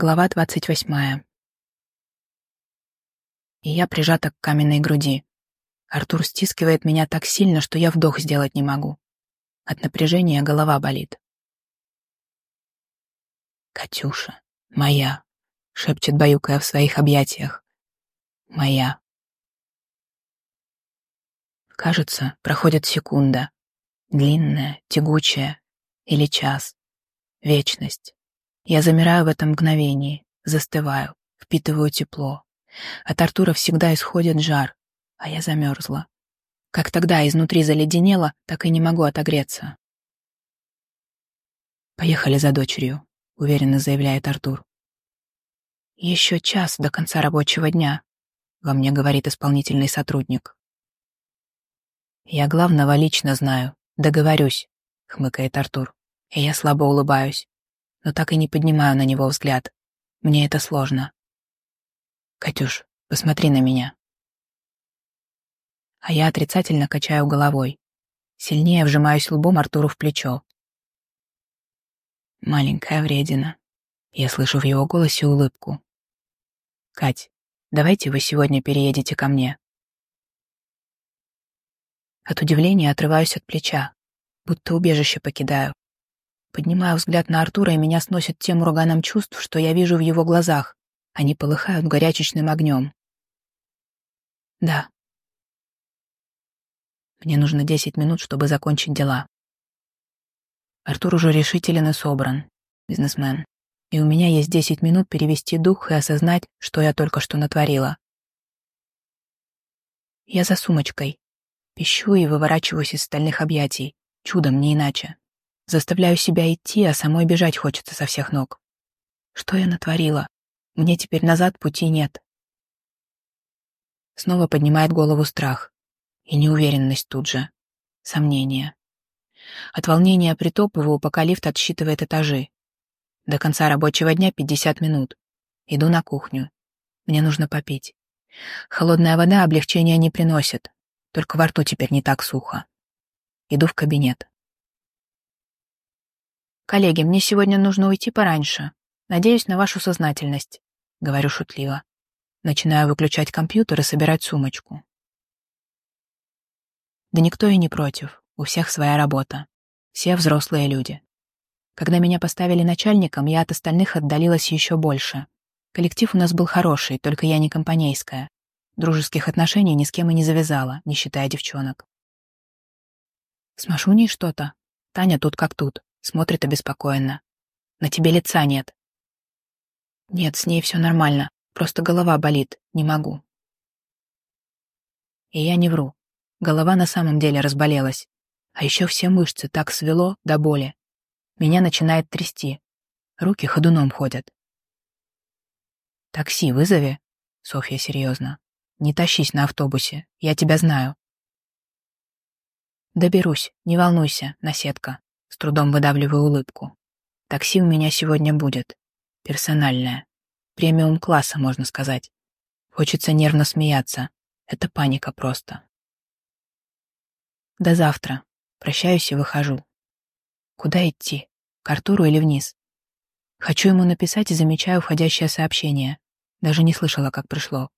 Глава двадцать восьмая. И я прижата к каменной груди. Артур стискивает меня так сильно, что я вдох сделать не могу. От напряжения голова болит. «Катюша, моя», — шепчет баюкая в своих объятиях. «Моя». Кажется, проходит секунда. Длинная, тягучая. Или час. Вечность. Я замираю в этом мгновении, застываю, впитываю тепло. От Артура всегда исходит жар, а я замерзла. Как тогда изнутри заледенело, так и не могу отогреться. «Поехали за дочерью», — уверенно заявляет Артур. «Еще час до конца рабочего дня», — во мне говорит исполнительный сотрудник. «Я главного лично знаю, договорюсь», — хмыкает Артур, и я слабо улыбаюсь, но так и не поднимаю на него взгляд. Мне это сложно. «Катюш, посмотри на меня», а я отрицательно качаю головой. Сильнее вжимаюсь лбом Артуру в плечо. Маленькая вредина. Я слышу в его голосе улыбку. «Кать, давайте вы сегодня переедете ко мне». От удивления отрываюсь от плеча, будто убежище покидаю. Поднимаю взгляд на Артура, и меня сносит тем ураганом чувств, что я вижу в его глазах. Они полыхают горячечным огнем. Да, мне нужно десять минут, чтобы закончить дела. Артур уже решителен и собран, бизнесмен. И у меня есть десять минут перевести дух и осознать, что я только что натворила. Я за сумочкой. Пищу и выворачиваюсь из стальных объятий. Чудом, не иначе. Заставляю себя идти, а самой бежать хочется со всех ног. Что я натворила? Мне теперь назад пути нет. Снова поднимает голову страх. И неуверенность тут же. Сомнение. От волнения притопываю, пока лифт отсчитывает этажи. До конца рабочего дня 50 минут. Иду на кухню. Мне нужно попить. Холодная вода облегчения не приносит. Только во рту теперь не так сухо. Иду в кабинет. «Коллеги, мне сегодня нужно уйти пораньше. Надеюсь на вашу сознательность», — говорю шутливо. Начинаю выключать компьютер и собирать сумочку. Да никто и не против, у всех своя работа. Все взрослые люди. Когда меня поставили начальником, я от остальных отдалилась еще больше. Коллектив у нас был хороший, только я не компанейская. Дружеских отношений ни с кем и не завязала, не считая девчонок. С Машуней что-то? Таня тут как тут, смотрит обеспокоенно. На тебе лица нет. Нет, с ней все нормально, просто голова болит, не могу. И я не вру. Голова на самом деле разболелась. А еще все мышцы так свело до боли. Меня начинает трясти. Руки ходуном ходят. «Такси вызови», — Софья серьезно. «Не тащись на автобусе, я тебя знаю». «Доберусь, не волнуйся, наседка», — с трудом выдавливаю улыбку. «Такси у меня сегодня будет. Персональное. Премиум класса, можно сказать. Хочется нервно смеяться. Это паника просто. До завтра. Прощаюсь и выхожу. Куда идти? К Артуру или вниз? Хочу ему написать и замечаю входящее сообщение. Даже не слышала, как пришло.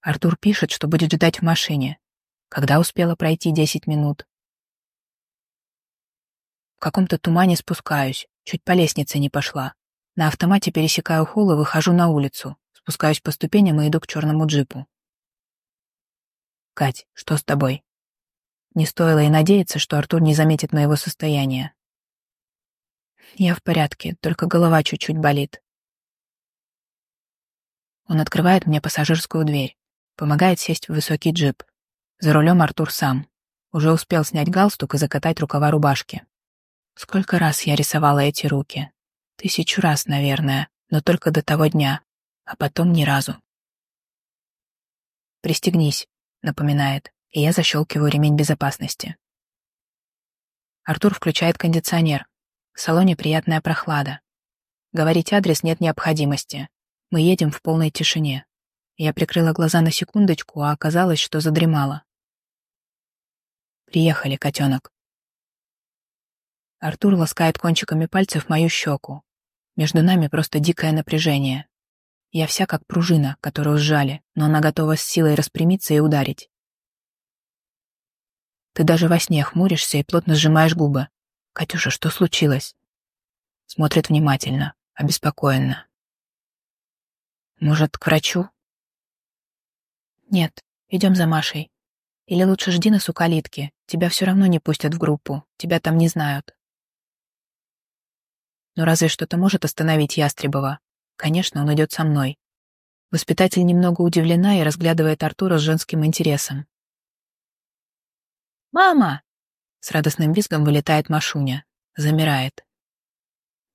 Артур пишет, что будет ждать в машине. Когда успела пройти десять минут? В каком-то тумане спускаюсь, чуть по лестнице не пошла. На автомате пересекаю холл и выхожу на улицу. Спускаюсь по ступеням и иду к черному джипу. «Кать, что с тобой?» Не стоило и надеяться, что Артур не заметит моего состояния. Я в порядке, только голова чуть-чуть болит. Он открывает мне пассажирскую дверь, помогает сесть в высокий джип. За рулем Артур сам. Уже успел снять галстук и закатать рукава рубашки. Сколько раз я рисовала эти руки? Тысячу раз, наверное, но только до того дня, а потом ни разу. «Пристегнись», — напоминает и я защелкиваю ремень безопасности. Артур включает кондиционер. В салоне приятная прохлада. Говорить адрес нет необходимости. Мы едем в полной тишине. Я прикрыла глаза на секундочку, а оказалось, что задремала. «Приехали, котенок». Артур ласкает кончиками пальцев мою щеку. Между нами просто дикое напряжение. Я вся как пружина, которую сжали, но она готова с силой распрямиться и ударить. Ты даже во сне хмуришься и плотно сжимаешь губы. «Катюша, что случилось?» Смотрит внимательно, обеспокоенно. «Может, к врачу?» «Нет, идем за Машей. Или лучше жди нас у калитки. Тебя все равно не пустят в группу. Тебя там не знают». Но разве что-то может остановить Ястребова? Конечно, он идет со мной. Воспитатель немного удивлена и разглядывает Артура с женским интересом. «Мама!» — с радостным визгом вылетает Машуня. Замирает.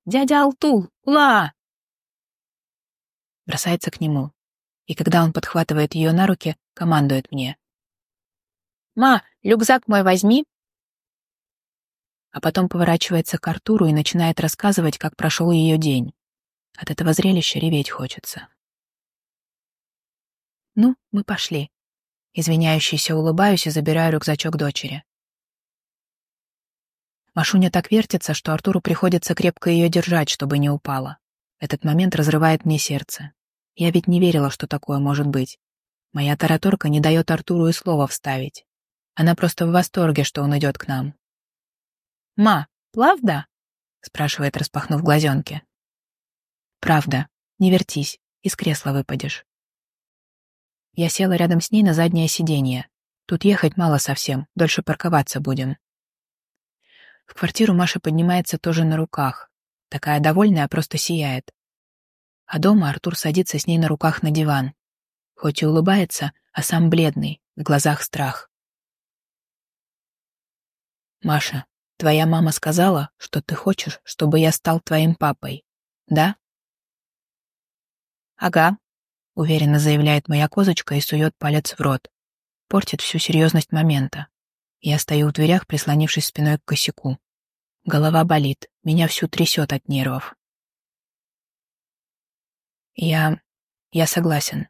«Дядя Алтул! Ула!» Бросается к нему. И когда он подхватывает ее на руки, командует мне. «Ма, рюкзак мой возьми!» А потом поворачивается к Артуру и начинает рассказывать, как прошел ее день. От этого зрелища реветь хочется. «Ну, мы пошли». Извиняющийся улыбаюсь и забираю рюкзачок дочери. Машуня так вертится, что Артуру приходится крепко ее держать, чтобы не упала. Этот момент разрывает мне сердце. Я ведь не верила, что такое может быть. Моя тараторка не дает Артуру и слова вставить. Она просто в восторге, что он идет к нам. «Ма, правда?» — спрашивает, распахнув глазенки. «Правда. Не вертись, из кресла выпадешь». Я села рядом с ней на заднее сиденье. Тут ехать мало совсем, дольше парковаться будем. В квартиру Маша поднимается тоже на руках. Такая довольная, просто сияет. А дома Артур садится с ней на руках на диван. Хоть и улыбается, а сам бледный, в глазах страх. «Маша, Твоя мама сказала, что ты хочешь, чтобы я стал твоим папой, да? Ага, уверенно заявляет моя козочка и сует палец в рот. Портит всю серьезность момента. Я стою в дверях, прислонившись спиной к косяку. Голова болит, меня всю трясет от нервов. Я... я согласен.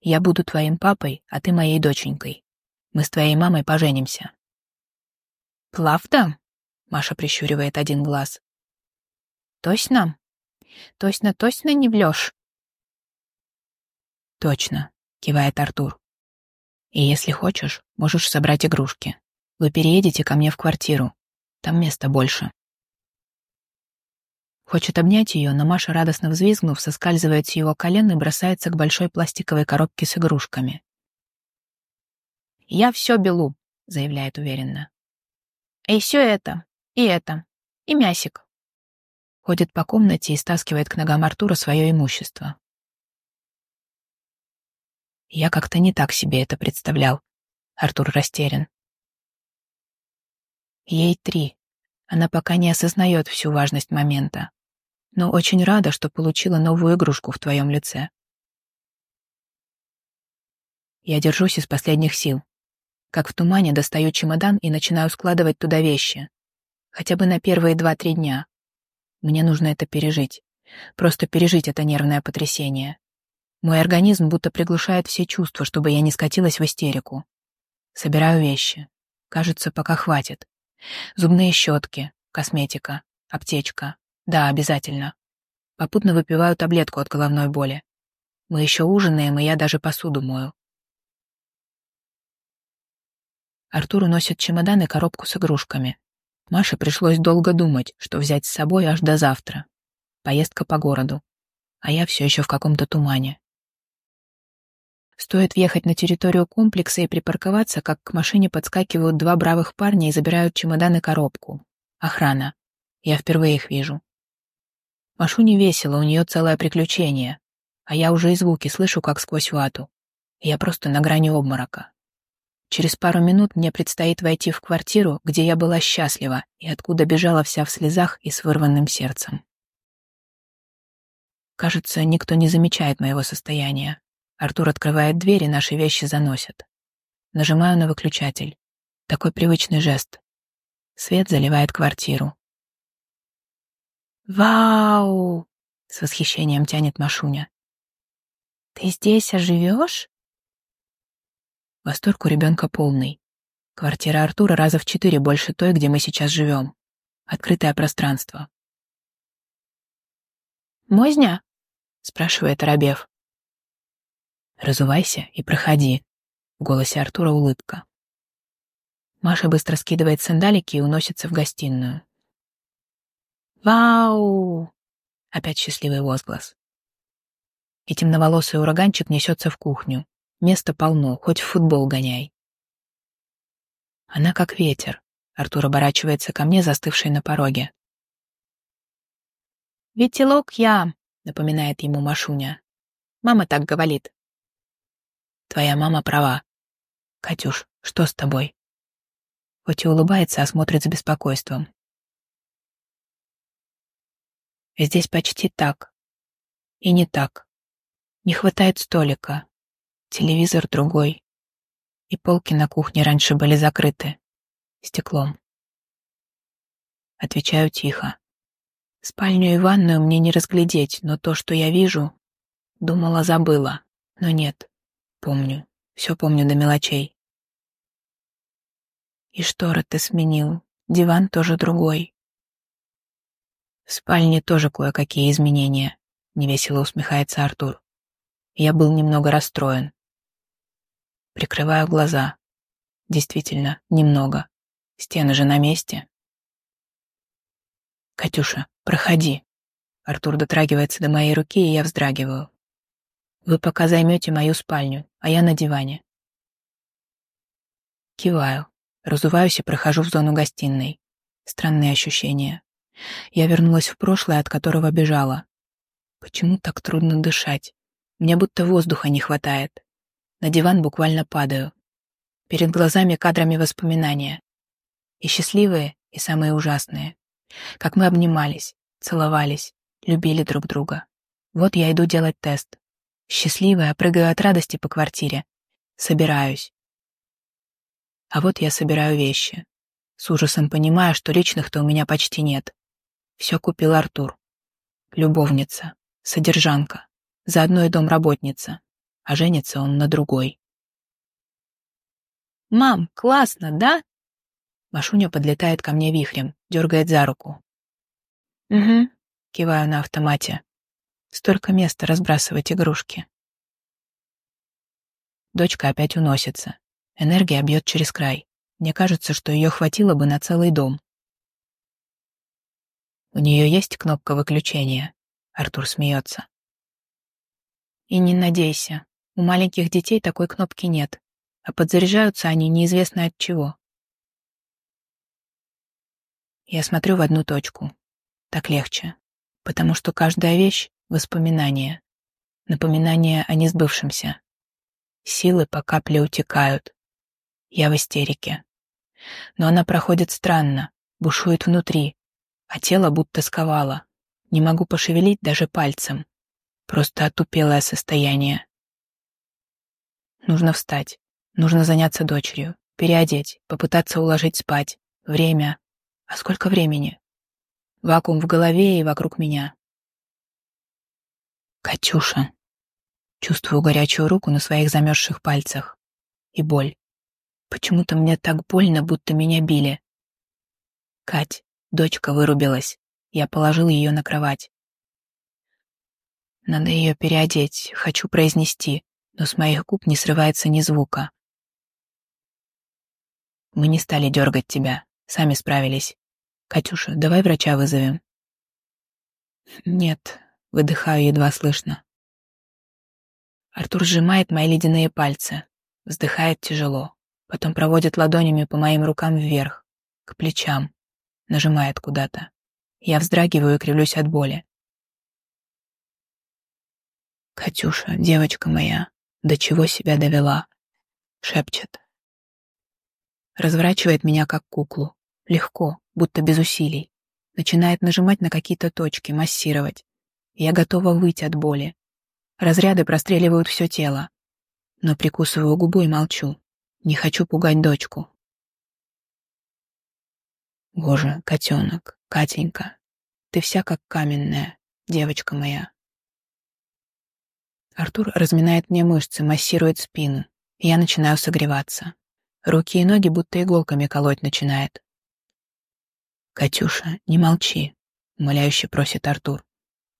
Я буду твоим папой, а ты моей доченькой. Мы с твоей мамой поженимся. «Правда?» — Маша прищуривает один глаз. «Точно? Точно-точно не влёшь?» «Точно», — кивает Артур. «И если хочешь, можешь собрать игрушки. Вы переедете ко мне в квартиру. Там места больше». Хочет обнять ее, но Маша, радостно взвизгнув, соскальзывает с его колен и бросается к большой пластиковой коробке с игрушками. «Я все белу», — заявляет уверенно. И все это, и это, и мясик. Ходит по комнате и стаскивает к ногам Артура свое имущество. Я как-то не так себе это представлял. Артур растерян. Ей три. Она пока не осознает всю важность момента, но очень рада, что получила новую игрушку в твоем лице. Я держусь из последних сил. Как в тумане достаю чемодан и начинаю складывать туда вещи. Хотя бы на первые два-три дня. Мне нужно это пережить. Просто пережить это нервное потрясение. Мой организм будто приглушает все чувства, чтобы я не скатилась в истерику. Собираю вещи. Кажется, пока хватит. Зубные щетки, косметика, аптечка. Да, обязательно. Попутно выпиваю таблетку от головной боли. Мы еще ужинаем, и я даже посуду мою. Артур уносит чемодан и коробку с игрушками. Маше пришлось долго думать, что взять с собой аж до завтра. Поездка по городу. А я все еще в каком-то тумане. Стоит въехать на территорию комплекса и припарковаться, как к машине подскакивают два бравых парня и забирают чемодан и коробку. Охрана. Я впервые их вижу. Машу не весело, у нее целое приключение. А я уже и звуки слышу, как сквозь вату. Я просто на грани обморока. Через пару минут мне предстоит войти в квартиру, где я была счастлива и откуда бежала вся в слезах и с вырванным сердцем. Кажется, никто не замечает моего состояния. Артур открывает дверь, и наши вещи заносят. Нажимаю на выключатель. Такой привычный жест. Свет заливает квартиру. «Вау!» — с восхищением тянет Машуня. «Ты здесь оживешь?» Восторг у ребенка полный. Квартира Артура раза в четыре больше той, где мы сейчас живем. Открытое пространство. «Мозня?» — спрашивает Рабев. «Разувайся и проходи», — в голосе Артура улыбка. Маша быстро скидывает сандалики и уносится в гостиную. «Вау!» — опять счастливый возглас. И темноволосый ураганчик несется в кухню. Места полно, хоть в футбол гоняй. Она как ветер. Артур оборачивается ко мне, застывший на пороге. «Ветелок я», — напоминает ему Машуня. «Мама так говорит». «Твоя мама права. Катюш, что с тобой?» Хоть и улыбается, а смотрит с беспокойством. Здесь почти так. И не так. Не хватает столика. Телевизор другой. И полки на кухне раньше были закрыты. Стеклом. Отвечаю тихо. Спальню и ванную мне не разглядеть, но то, что я вижу, думала, забыла. Но нет, помню. Все помню до мелочей. И шторы ты сменил, диван тоже другой. В спальне тоже кое-какие изменения, невесело усмехается Артур. Я был немного расстроен. Прикрываю глаза. Действительно, немного. Стены же на месте. «Катюша, проходи». Артур дотрагивается до моей руки, и я вздрагиваю. «Вы пока займете мою спальню, а я на диване». Киваю, разуваюсь и прохожу в зону гостиной. Странные ощущения. Я вернулась в прошлое, от которого бежала. Почему так трудно дышать? Мне будто воздуха не хватает. На диван буквально падаю. Перед глазами кадрами воспоминания. И счастливые, и самые ужасные. Как мы обнимались, целовались, любили друг друга. Вот я иду делать тест. Счастливая, прыгаю от радости по квартире. Собираюсь. А вот я собираю вещи. С ужасом понимаю, что личных-то у меня почти нет. Все купил Артур. Любовница, содержанка, заодно и домработница, а женится он на другой. «Мам, классно, да?» Машуня подлетает ко мне вихрем, дергает за руку. «Угу», — киваю на автомате. Столько места разбрасывать игрушки. Дочка опять уносится. Энергия бьет через край. Мне кажется, что ее хватило бы на целый дом. У нее есть кнопка выключения. Артур смеется. И не надейся. У маленьких детей такой кнопки нет, а подзаряжаются они неизвестно от чего. Я смотрю в одну точку. Так легче, потому что каждая вещь — воспоминание, напоминание о несбывшемся. Силы по капле утекают. Я в истерике. Но она проходит странно, бушует внутри, а тело будто сковало. Не могу пошевелить даже пальцем. Просто отупелое состояние. Нужно встать. Нужно заняться дочерью. Переодеть, попытаться уложить спать. Время. А сколько времени? Вакуум в голове и вокруг меня. Катюша. Чувствую горячую руку на своих замерзших пальцах. И боль. Почему-то мне так больно, будто меня били. Кать, Дочка вырубилась. Я положил ее на кровать. Надо ее переодеть, хочу произнести, но с моих губ не срывается ни звука. Мы не стали дергать тебя, сами справились. Катюша, давай врача вызовем. Нет, выдыхаю едва слышно. Артур сжимает мои ледяные пальцы, вздыхает тяжело, потом проводит ладонями по моим рукам вверх, к плечам, нажимает куда-то. Я вздрагиваю и кривлюсь от боли. «Катюша, девочка моя, до чего себя довела?» — шепчет. Разворачивает меня как куклу. Легко, будто без усилий. Начинает нажимать на какие-то точки, массировать. Я готова выйти от боли. Разряды простреливают все тело. Но прикусываю губу и молчу. Не хочу пугать дочку. Боже, котенок, Катенька, ты вся как каменная, девочка моя. Артур разминает мне мышцы, массирует спину. И я начинаю согреваться. Руки и ноги будто иголками колоть начинает. «Катюша, не молчи», — умоляюще просит Артур.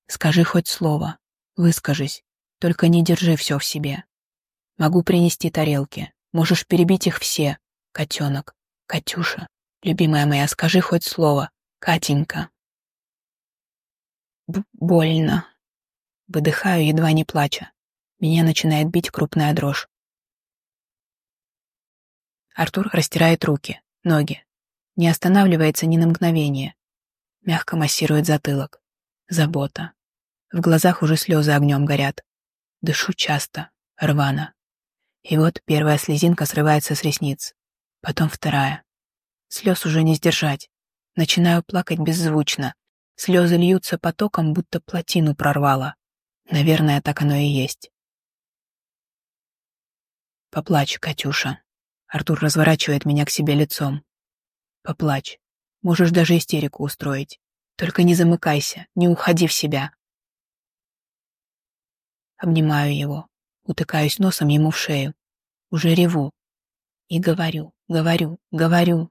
Скажи хоть слово, выскажись, только не держи все в себе. Могу принести тарелки, можешь перебить их все. Котенок, Катюша, любимая моя, скажи хоть слово. Катенька. Б больно. Выдыхаю, едва не плача. Меня начинает бить крупная дрожь. Артур растирает руки, ноги. Не останавливается ни на мгновение. Мягко массирует затылок. Забота. В глазах уже слезы огнем горят. Дышу часто, рвано. И вот первая слезинка срывается с ресниц. Потом вторая. Слез уже не сдержать. Начинаю плакать беззвучно. Слезы льются потоком, будто плотину прорвало. Наверное, так оно и есть. Поплачь, Катюша. Артур разворачивает меня к себе лицом. Поплачь. Можешь даже истерику устроить. Только не замыкайся, не уходи в себя. Обнимаю его, утыкаюсь носом ему в шею. Уже реву. И говорю, говорю, говорю.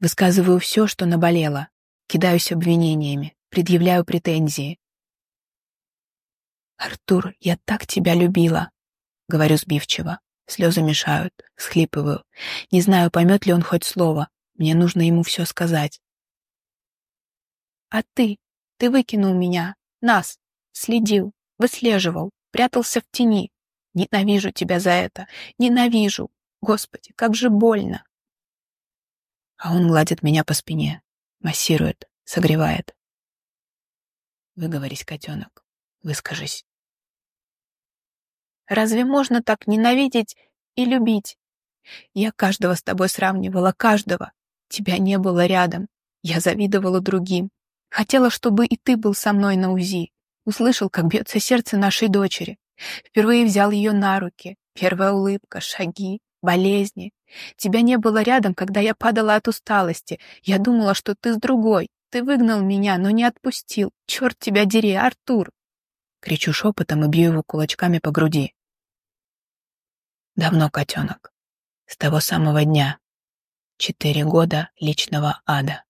Высказываю все, что наболело. Кидаюсь обвинениями, предъявляю претензии. «Артур, я так тебя любила!» — говорю сбивчиво. Слезы мешают, схлипываю. Не знаю, поймет ли он хоть слово. Мне нужно ему все сказать. «А ты? Ты выкинул меня, нас, следил, выслеживал, прятался в тени. Ненавижу тебя за это, ненавижу. Господи, как же больно!» А он гладит меня по спине, массирует, согревает. Выговорись, котенок, выскажись. Разве можно так ненавидеть и любить? Я каждого с тобой сравнивала, каждого. Тебя не было рядом. Я завидовала другим. Хотела, чтобы и ты был со мной на УЗИ. Услышал, как бьется сердце нашей дочери. Впервые взял ее на руки. Первая улыбка, шаги, болезни. Тебя не было рядом, когда я падала от усталости. Я думала, что ты с другой. Ты выгнал меня, но не отпустил. Черт тебя дери, Артур!» Кричу шепотом и бью его кулачками по груди. Давно, котенок. С того самого дня. Четыре года личного ада.